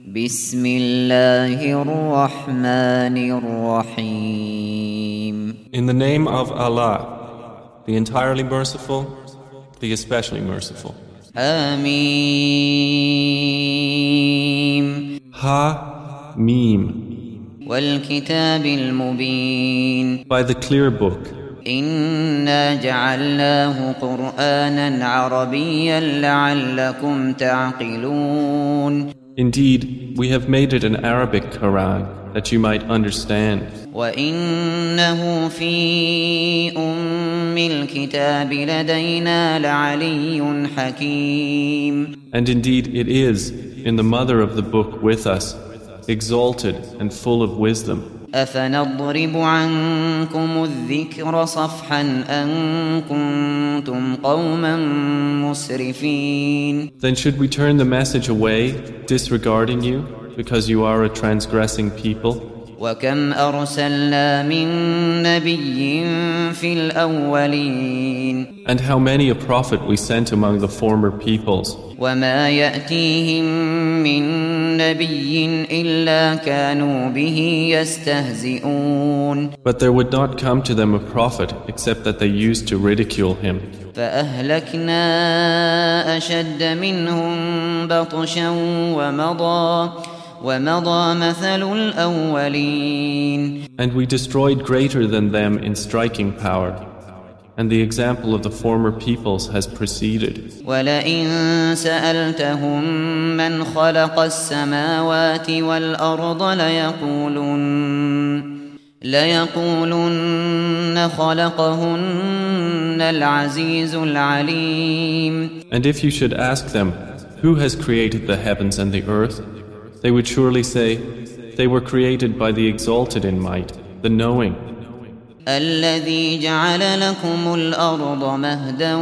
بسم الله الرحمن الرحيم In the name of Allah, the entirely merciful, the especially merciful. آمين Ha Mim. والكتاب المبين By the clear book, إنا جعلناه قرآنا عربيا لعلكم تعقلون indeed, we have made it an Arabic Quran that you might understand. وإنه في أم الكتاب لدينا لعلي حكيم And indeed, it is in the mother of the book with us, exalted and full of wisdom. أفنضرب عنكم الذكر صفحا أن كنتم قوما مسرفين Then should we turn the message away, disregarding you, because you are a transgressing people? وكم أرسلنا من نبي في الأولين And how many a prophet we sent among the former peoples, وما يأتيهم من نبي إلا كانوا به يستهزئون but there would not come to them a prophet except that they used to ridicule him. فأهلكنا أشد منهم بطشا ومضى ومضى مثل الأولين And we destroyed greater than them in striking power. And the example of the former peoples has preceded. ولئن سألتهم من خلق السماوات والأرض ليقولن ليقولن خلقهن العزيز العليم And if you should ask them, Who has created the heavens and the earth? They would surely say, They were created by the exalted in might, the knowing, الذي جعل لكم الأرض مهدا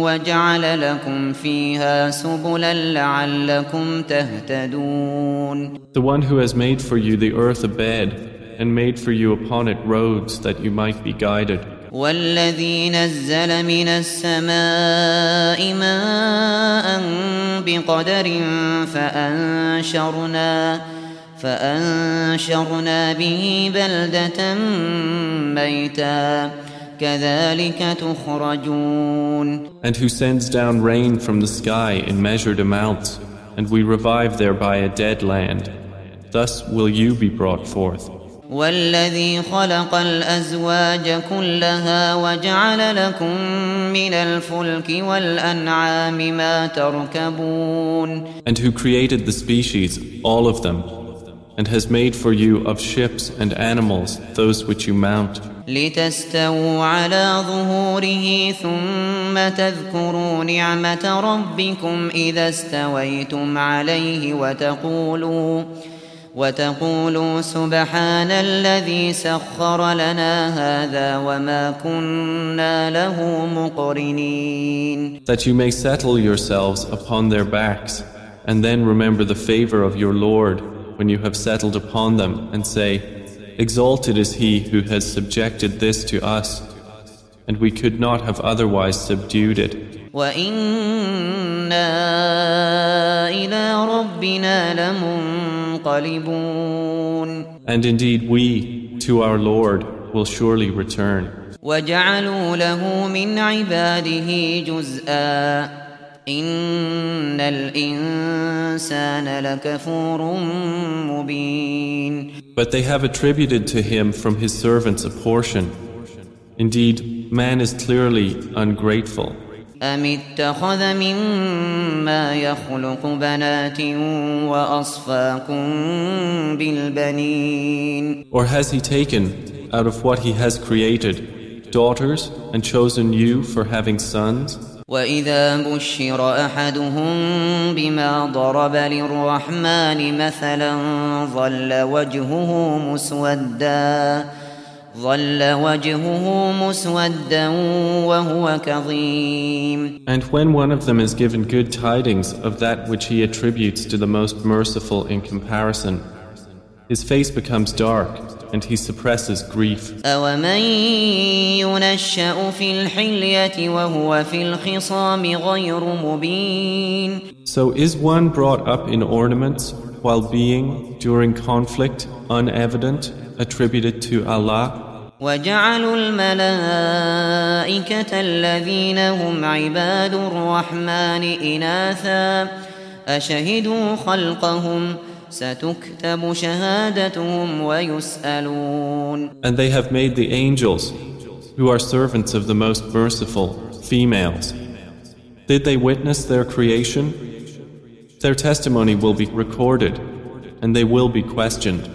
وجعل لكم فيها سبلا لعلكم تهتدون the one who has made for you the earth a bed, and made for you upon it roads that you might be guided. والذي نزل من السماء ماء بقدر فأنشرنا فأنشرنا به بلدة ميتا كذلك تخرجون And who sends down rain from the sky in measured amounts, and we revive thereby a dead land. Thus will you be brought forth. والذي خلق الأزواج كلها وجعل لكم من الفلك والأنعام ما تركبون And who created the species, all of them, and has made for you of ships and animals those which you mount, لتستووا على ظهوره ثم تذكروا نعمة ربكم إذا استويتم عليه وتقولوا وتقولوا سبحان الذي سخر لنا هذا وما كنا له مقرنين that you may settle yourselves upon their backs, and then remember the favor of your Lord when you have settled upon them, and say, Exalted is He who has subjected this to us, and we could not have otherwise subdued it. وإنا إلى ربنا لمنقلبون And indeed, we, to our Lord, will surely return. وجعلوا له من عباده جزءا إن الإنسان لكفور مبين But they have attributed to him from his servants a portion. Indeed, man is clearly ungrateful. أم اتخذ مما يخلق بنات وأصفاكم بالبنين Or has he taken, out of what he has created, daughters and chosen you for having sons? وإذا بشر أحدهم بما ضرب للرحمن مثلا ظل وجهه مسودا ظل وجهه مسودا وهو كظيم And when one of them is given good tidings of that which he attributes to the most merciful in comparison, his face becomes dark and he suppresses grief. أومن ينشأ في الحلية وهو في الخصام غير مبين So is one brought up in ornaments while being, during conflict, unevident, attributed to Allah? وجعلوا الملائكة الذين هم عباد الرحمن إناثا أشهدوا خلقهم ستكتب شهادتهم ويسألون And they have made the angels, who are servants of the most merciful, females. Did they witness their creation? Their testimony will be recorded, and they will be questioned.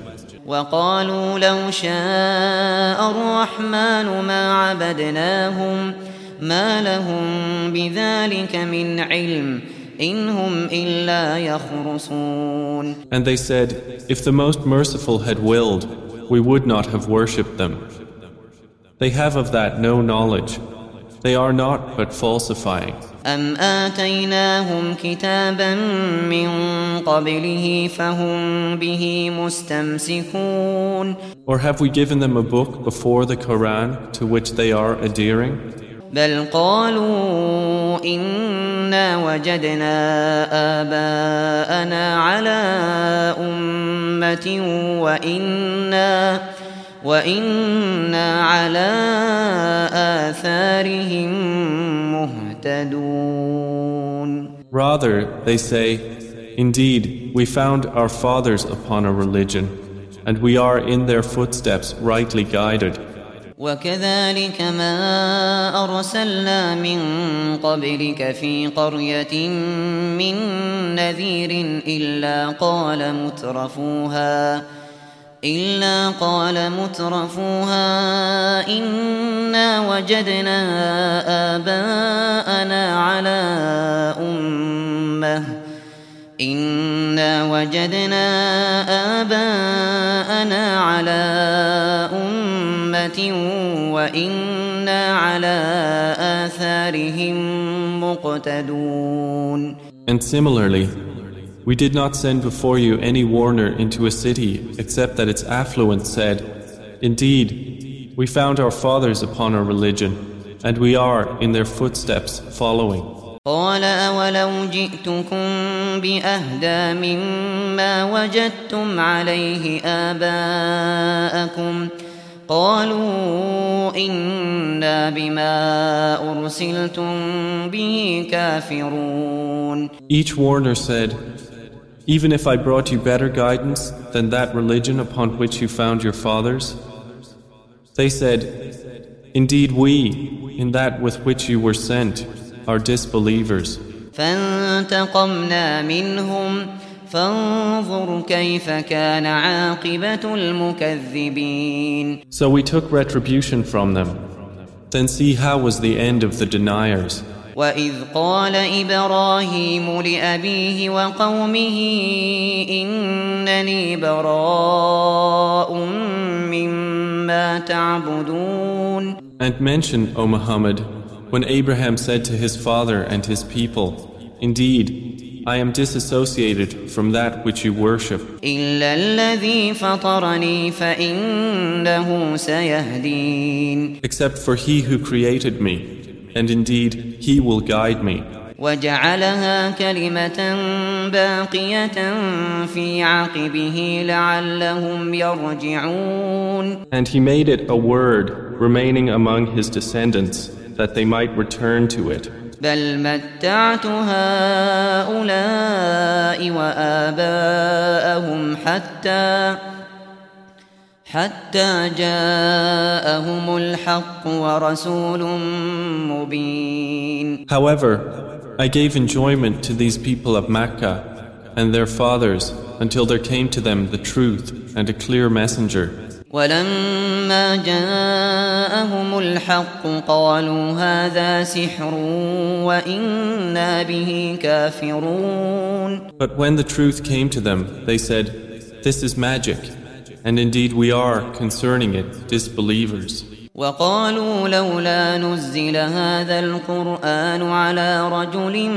وقالوا لو شاء الرحمن ما عبدناهم ما لهم بذلك من علم إن هم إلا يخرصون And they said, If the most merciful had willed, we would not have worshipped them. They have of that no knowledge. They are not but falsifying. أم آتيناهم كتابا من قبله فهم به مستمسكون Or have we given them a book before the Quran to which they are adhering? بل قالوا إنا وجدنا آباءنا على أمة وإنا وإنا على آثارهم مهتدون Rather, they say, Indeed, we found our fathers upon a religion, and we are in their footsteps rightly guided. وكذلك ما أرسلنا من قبلك في قرية من نذير إلا قال مترفوها إلا قال مترفوها إنا وجدنا آباءنا على أمة إنا وجدنا آباءنا على أمة وإنا على آثارهم مقتدون And similarly, we did not send before you any warner into a city except that its affluent said, Indeed, we found our fathers upon a religion, and we are in their footsteps following. قال أولو جئتكم بأهدى مما وجدتم عليه آباءكم قالوا إنا بما أرسلتم به كافرون Each warner said, Even if I brought you better guidance than that religion upon which you found your fathers? They said, Indeed, we, in that with which you were sent, are disbelievers. فانتقمنا منهم فانظر كيف كان عاقبة المكذبين So we took retribution from them. Then see how was the end of the deniers. وإذ قال إبراهيم لأبيه وقومه إنني براء مما تعبدون And mention, O Muhammad, when Abraham said to his father and his people, Indeed, I am disassociated from that which you worship, إلا الذي فطرني فإنه سيهدين except for he who created me, and indeed he will guide me. وجعلها كلمة باقية في عقبه لعلهم يرجعون And he made it a word remaining among his descendants, that they might return to it. بل متعت هؤلاء وآباءهم حتى حتى جاءهم الحق ورسول مبين However, I gave enjoyment to these people of Mecca and their fathers until there came to them the truth and a clear messenger. ولما جاءهم الحق قالوا هذا سحر وإنا به كافرون But when the truth came to them, they said, This is magic, and indeed we are, concerning it, disbelievers. وقالوا لولا نزل هذا القرآن على رجل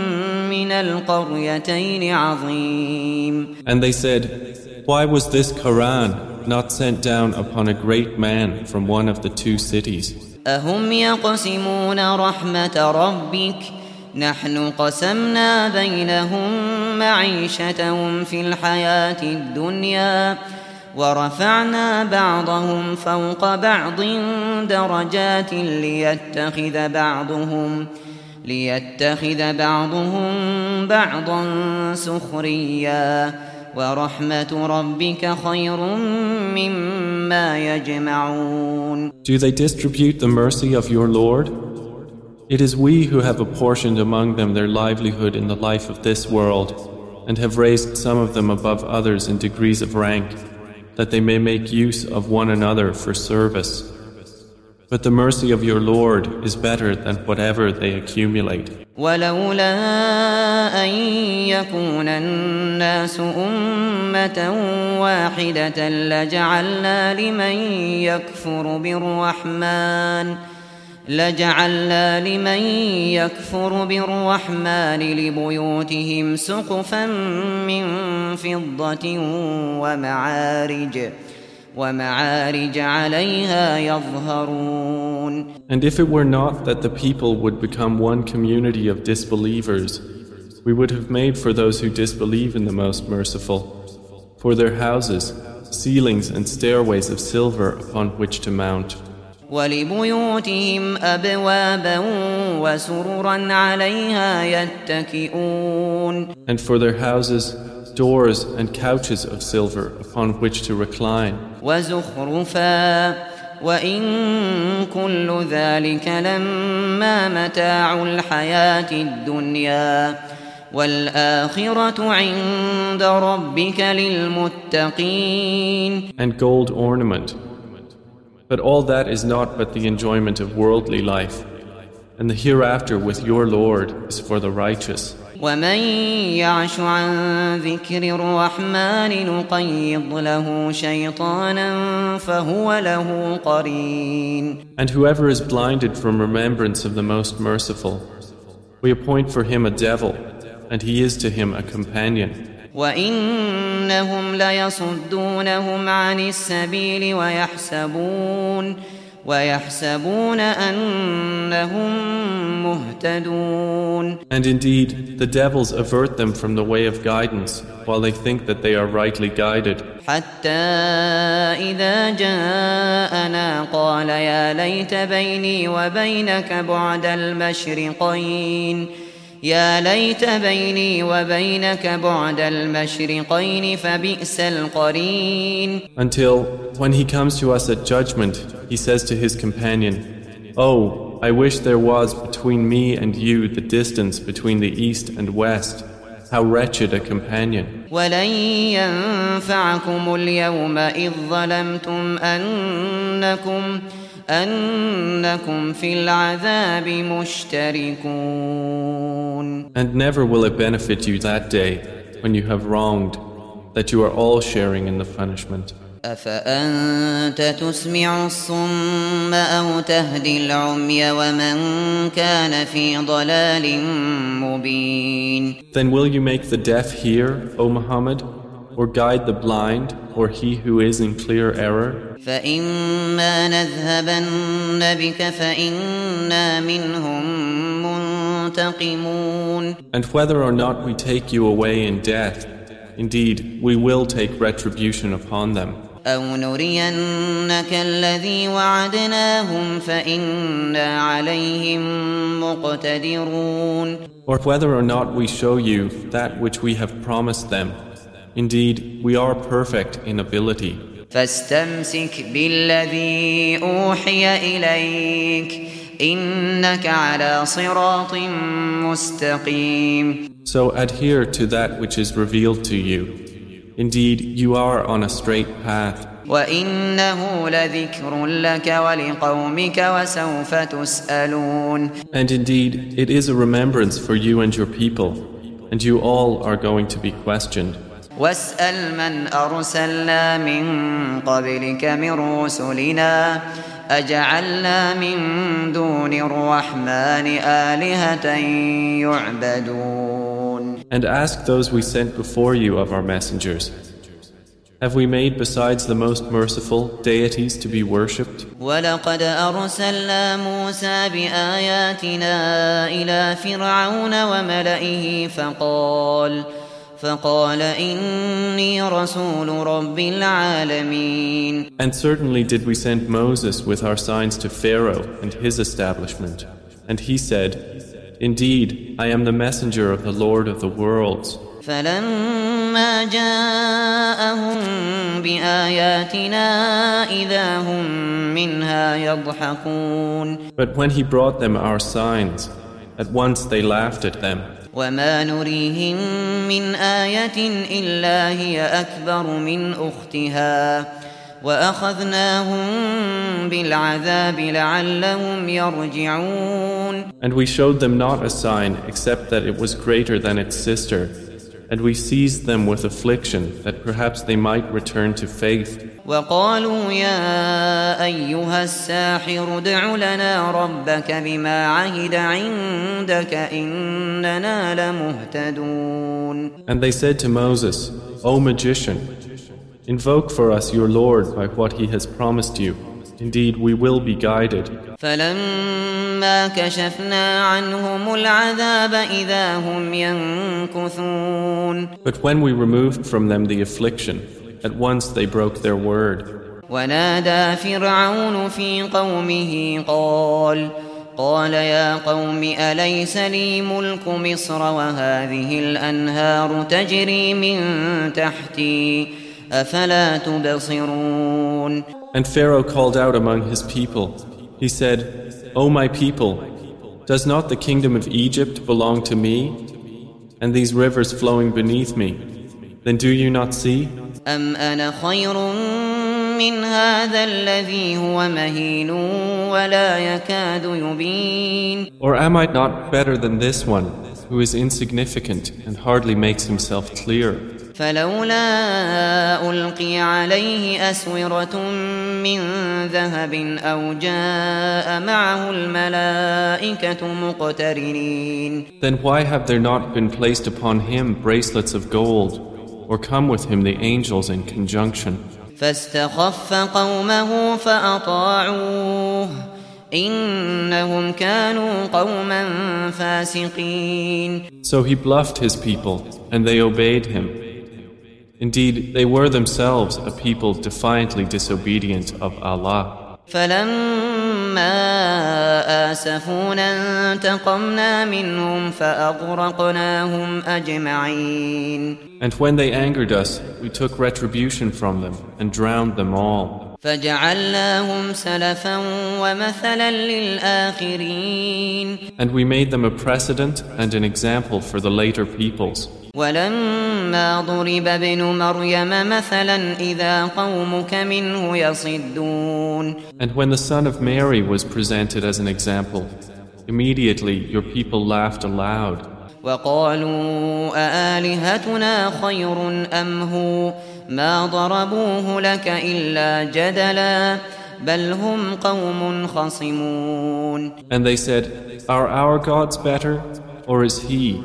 من القريتين عظيم And they said, Why was this Quran not sent down upon a great man from one of the two cities? أهم يقسمون رحمة ربك نحن قسمنا بينهم معيشتهم في الحياة الدنيا ورفعنا بعضهم فوق بعض درجات ليتخذ بعضهم ليتخذ بعضهم بعضا سخريا Do they distribute the mercy of your Lord? It is we who have apportioned among them their livelihood in the life of this world, and have raised some of them above others in degrees of rank, that they may make use of one another for service. But the mercy of your Lord is better than whatever they accumulate. ولولا أن يكون الناس أمة واحدة لجعلنا لمن يكفر بالرحمن لجعلنا لمن يكفر بالرحمن لبيوتهم سقفا من فضة ومعارج And if it were not that the people would become one community of disbelievers, we would have made for those who disbelieve in the Most Merciful, for their houses, ceilings and stairways of silver upon which to mount. ولبيوتهم أبوابا وسررا عليها يتكئون And for their houses, doors and couches of silver upon which to recline. وزخرفا وإن كل ذلك لما متاع الحياة الدنيا والآخرة عند ربك للمتقين and gold ornament. But all that is not but the enjoyment of worldly life, and the hereafter with your Lord is for the righteous. ومن يعش عن ذكر الرحمن نقيض له شيطانا فهو له قرين And whoever is blinded from remembrance of the Most Merciful, we appoint for him a devil, and he is to him a companion. وإنهم ليصدونهم عن السبيل ويحسبون And indeed, the devils avert them from the way of guidance, while they think that they are rightly guided. حتى إذا جاءنا قال يا ليت بيني وبينك بعد المشرقين يا ليت بيني وبينك بعد المشرقين فبئس القرين Until, when he comes to us at judgment, he says to his companion, Oh, I wish there was between me and you the distance between the east and west. How wretched a companion. ولن ينفعكم اليوم إذ ظلمتم أنكم أنكم في العذاب مشتركون And never will it benefit you that day when you have wronged, that you are all sharing in the punishment. أفأنت تسمع الصم أو تهدي العمي ومن كان في ضلال مبين Then will you make the deaf hear, O Muhammad, or guide the blind, or he who is in clear error? فإما نذهبن بك فإنا منهم منتقمون And whether or not we take you away in death, indeed, we will take retribution upon them. أو نرينك الذي وعدناهم فإنا عليهم مقتدرون Or whether or not we show you that which we have promised them, indeed, we are perfect in ability. فاستمسك بالذي أوحي إليك إنك على صراط مستقيم So adhere to that which is revealed to you. Indeed, you are on a straight path. وإنه لذكر لك ولقومك وسوف تسألون And indeed, it is a remembrance for you and your people, and you all are going to be questioned. واسأل من أرسلنا من قبلك من رسلنا أجعلنا من دون الرحمن آلهة يعبدون And ask those we sent before you of our messengers. Have we made besides the most merciful deities to be worshipped? ولقد أرسلنا موسى بآياتنا إلى فرعون وملئه فقال فقال إني رسول رب العالمين And certainly did we send Moses with our signs to Pharaoh and his establishment. And he said, Indeed, I am the messenger of the Lord of the worlds. فلما جاءهم بآياتنا إذا هم منها يضحكون But when he brought them our signs, at once they laughed at them. وما نريهم من آية إلا هي أكبر من أختها وأخذناهم بالعذاب لعلهم يرجعون And we showed them not a sign except that it was greater than its sister. And we seized them with affliction that perhaps they might return to faith. وقالوا يا أيها الساحر ادع لنا ربك بما عهد عندك إننا لمهتدون And they said to Moses, O magician, invoke for us your Lord by what he has promised you. Indeed, we will be guided. فلما كشفنا عنهم العذاب إذا هم ينكثون But when we removed from them the affliction, at once they broke their word. ونادى فرعون في قومه قال قال يا قوم أليس لي ملك مصر وهذه الأنهار تجري من تحتي أفلا تبصرون And Pharaoh called out among his people. He said, O my people, does not the kingdom of Egypt belong to me? And these rivers flowing beneath me? Then do you not see? أم أنا خير من هذا الذي هو مهين ولا يكاد يبين Or am I not better than this one, who is insignificant and hardly makes himself clear? فلولا ألقي عليه أسورة من ذهب أو جاء معه الملائكة مقترنين Then why have there not been placed upon him bracelets of gold, or come with him the angels in conjunction? فاستخف قومه فأطاعوه إنهم كانوا قوما فاسقين So he bluffed his people, and they obeyed him. Indeed, they were themselves a people defiantly disobedient of Allah. فلما آسفونا انتقمنا منهم فأغرقناهم أجمعين And when they angered us, we took retribution from them and drowned them all. فجعلناهم سلفا ومثلا للآخرين And we made them a precedent and an example for the later peoples. ولما ضرب ابن مريم مثلا إذا قومك منه يصدون And when the son of Mary was presented as an example, immediately your people laughed aloud. وقالوا أآلهتنا خير أم هو ما ضربوه لك إلا جدلا بل هم قوم خصمون And they said, Are our gods better, or is he?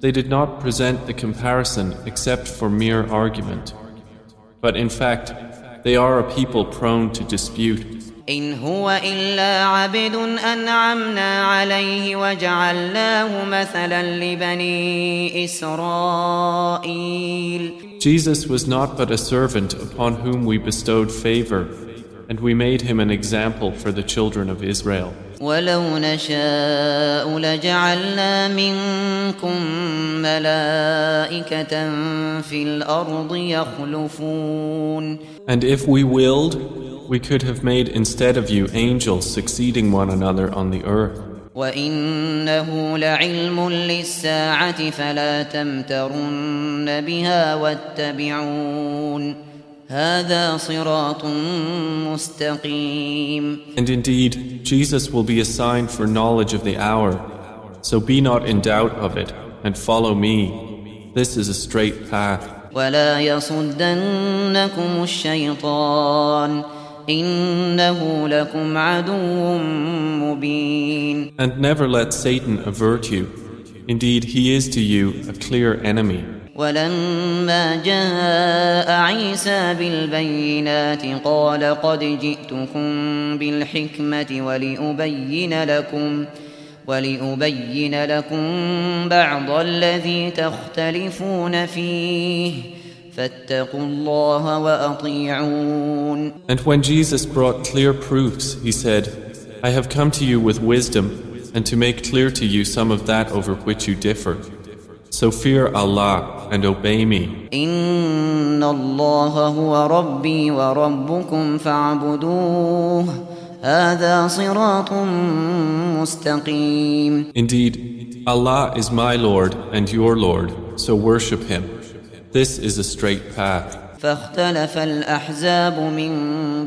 They did not present the comparison except for mere argument. But in fact, they are a people prone to dispute. إن هو إلا عبد أنعمنا عليه وجعلناه مثلا لبني إسرائيل Jesus was not but a servant upon whom we bestowed favor, and we made him an example for the children of Israel. ولو نشاء لجعلنا منكم ملائكة في الأرض يخلفون And if we willed, we could have made instead of you angels succeeding one another on the earth. وإنه لعلم للساعة فلا تمترن بها واتبعون هذا صراط مستقيم And indeed, Jesus will be a sign for knowledge of the hour. So be not in doubt of it, and follow me. This is a straight path. ولا يصدنكم الشيطان إنه لكم عدو مبين And never let Satan avert you. Indeed, he is to you a clear enemy. ولما جاء عيسى بالبينات قال قد جئتكم بالحكمة ولأبين لكم ولأبين لكم بعض الذي تختلفون فيه فاتقوا الله وأطيعون And when Jesus brought clear proofs, he said, I have come to you with wisdom and to make clear to you some of that over which you differ. So fear Allah and obey me. إن الله هو ربي وربكم فاعبدوه هذا صراط مستقيم Indeed, Allah is my Lord and your Lord, so worship Him. This is a straight path. فاختلف الأحزاب من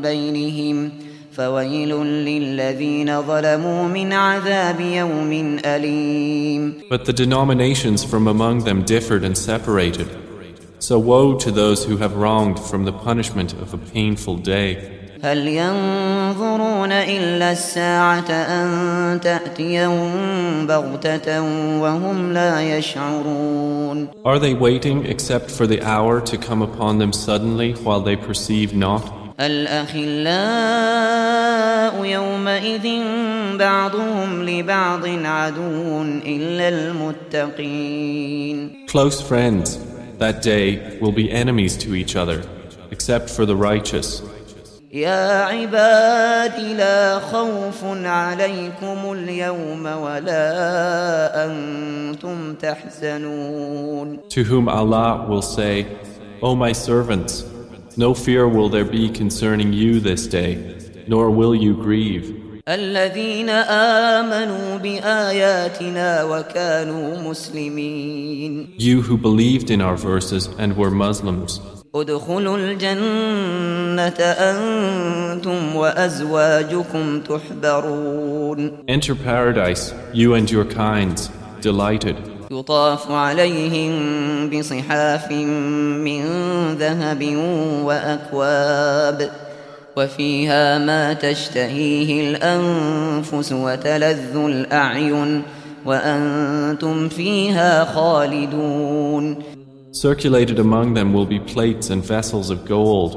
بينهم فويل للذين ظلموا من عذاب يوم أليم But the denominations from among them differed and separated. So woe to those who have wronged from the punishment of a painful day. هل ينظرون إلا الساعة أن تأتيهم بغتة وهم لا يشعرون Are they waiting except for the hour to come upon them suddenly while they perceive not? الأخلاء يومئذ بعضهم لبعض عدو إلا المتقين Close friends that day will be enemies to each other, except for the righteous. يا عباد لا خوف عليكم اليوم ولا أنتم تحزنون To whom Allah will say, O my servants, no fear will there be concerning you this day, nor will you grieve. الذين آمنوا بآياتنا وكانوا مسلمين You who believed in our verses and were Muslims, ادخلوا الجنة أنتم وأزواجكم تحبرون enter paradise, you and your kinds, delighted. يطاف عليهم بصحاف من ذهب وأكواب وفيها ما تشتهيه الأنفس وتلذ الأعين وأنتم فيها خالدون Circulated among them will be plates and vessels of gold,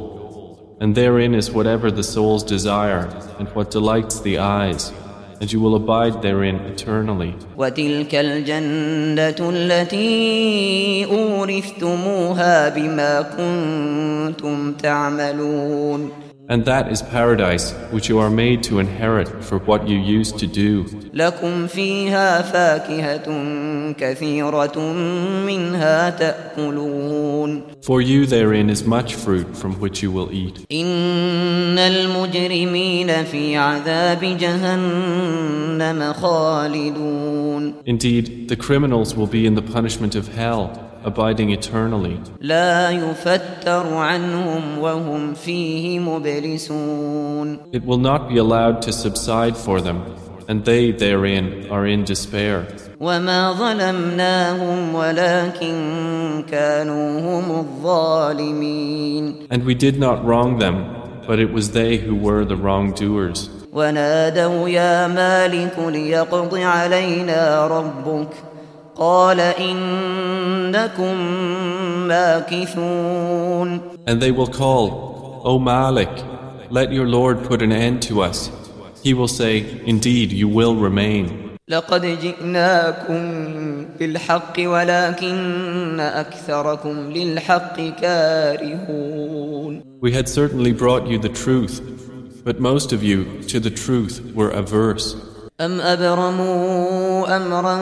and therein is whatever the souls desire and what delights the eyes, and you will abide therein eternally. وتلك الجنة التي أورثتموها بما كنتم تعملون And that is paradise which you are made to inherit for what you used to do. لكم فيها فاكهة كثيرة منها تأكلون For you therein is much fruit from which you will eat. إن المجرمين في عذاب جهنم خالدون Indeed, the criminals will be in the punishment of hell, abiding eternally. لا يفتر عنهم وهم فيه مبلسون It will not be allowed to subside for them, and they therein are in despair. وما ظلمناهم ولكن كانوا هم الظالمين And we did not wrong them, but it was they who were the wrongdoers. ونادوا يا مالك ليقض علينا ربك قال إنكم ماكثون and they will call, O Malik, let your Lord put an end to us. He will say, Indeed, you will remain. We had certainly brought you the truth, but most of you to the truth were averse. أم أبرموا أمرا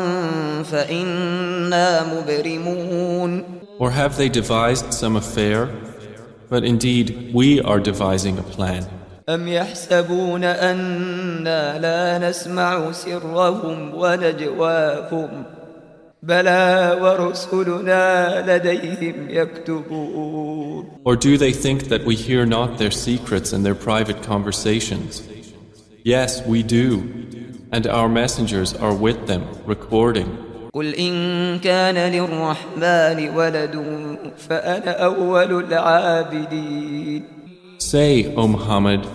فإنا مبرمون Or have they devised some affair? But indeed, we are devising a plan. أم يحسبون أنا لا نسمع سرهم ونجواهم بلى ورسلنا لديهم يكتبون Or do they think that we hear not their secrets and their private conversations? Yes, we do, and our messengers are with them, recording. قل إن كان للرحمن ولد فأنا أول العابدين Say, O Muhammad,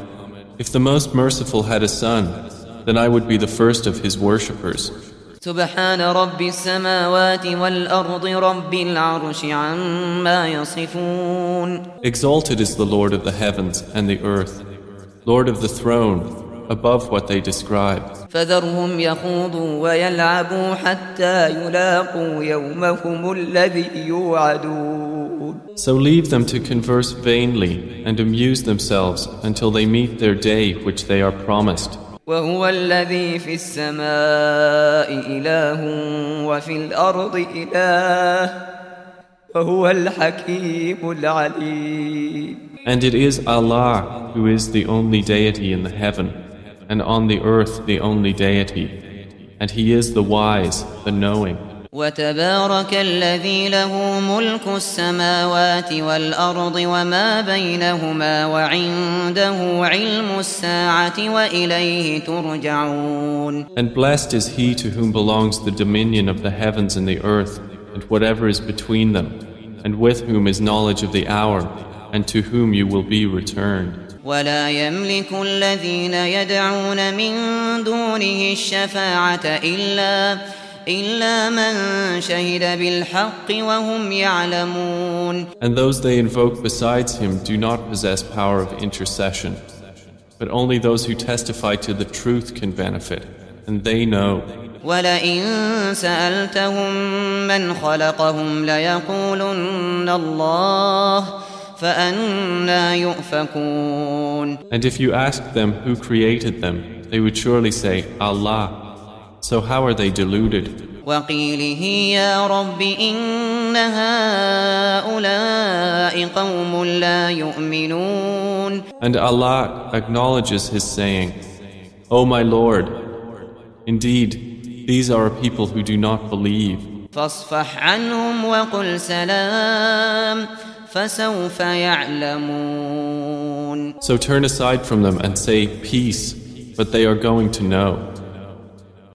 if the Most Merciful had a son, then I would be the first of his worshippers. سبحان رب السماوات والأرض رب العرش عما يصفون Exalted is the Lord of the heavens and the earth, Lord of the throne, above what they describe. فذرهم يخوضوا ويلعبوا حتى يلاقوا يومهم الذي يوعدون So leave them to converse vainly and amuse themselves until they meet their day which they are promised. وهو الذي في السماء إله وفي الأرض إله وهو الحكيم العليم And it is Allah who is the only deity in the heaven, and on the earth the only deity. And He is the wise, the knowing. وتبارك الذي له ملك السماوات والأرض وما بينهما وعنده علم الساعة وإليه ترجعون And blessed is he to whom belongs the dominion of the heavens and the earth, and whatever is between them, and with whom is knowledge of the hour, and to whom you will be returned. ولا يملك الذين يدعون من دونه الشفاعة إلا إلا من شهد بالحق وهم يعلمون And those they invoke besides him do not possess power of intercession, but only those who testify to the truth can benefit, and they know. ولئن سألتهم من خلقهم ليقولن الله فأنا يؤفكون And if you asked them who created them, they would surely say, Allah. So how are they deluded? وقيله يا رب إن هؤلاء قوم لا يؤمنون And Allah acknowledges his saying, O my Lord, indeed, these are a people who do not believe. فاصفح عنهم وقل سلام فسوف يعلمون So turn aside from them and say, Peace, but they are going to know.